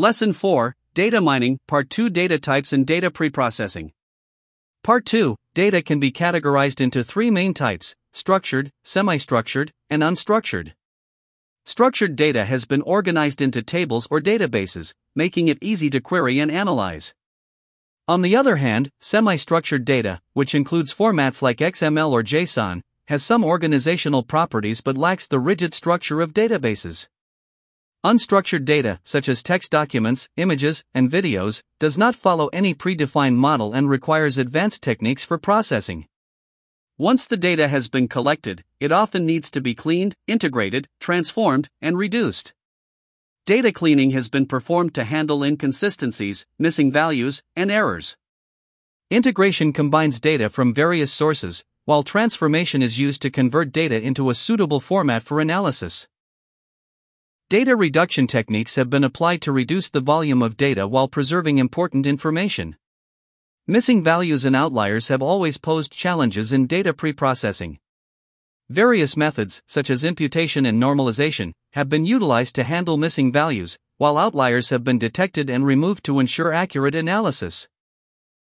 Lesson 4 Data Mining, Part 2 Data Types and Data Preprocessing. Part 2 Data can be categorized into three main types structured, semi structured, and unstructured. Structured data has been organized into tables or databases, making it easy to query and analyze. On the other hand, semi structured data, which includes formats like XML or JSON, has some organizational properties but lacks the rigid structure of databases. Unstructured data, such as text documents, images, and videos, does not follow any predefined model and requires advanced techniques for processing. Once the data has been collected, it often needs to be cleaned, integrated, transformed, and reduced. Data cleaning has been performed to handle inconsistencies, missing values, and errors. Integration combines data from various sources, while transformation is used to convert data into a suitable format for analysis. Data reduction techniques have been applied to reduce the volume of data while preserving important information. Missing values and outliers have always posed challenges in data preprocessing. Various methods, such as imputation and normalization, have been utilized to handle missing values, while outliers have been detected and removed to ensure accurate analysis.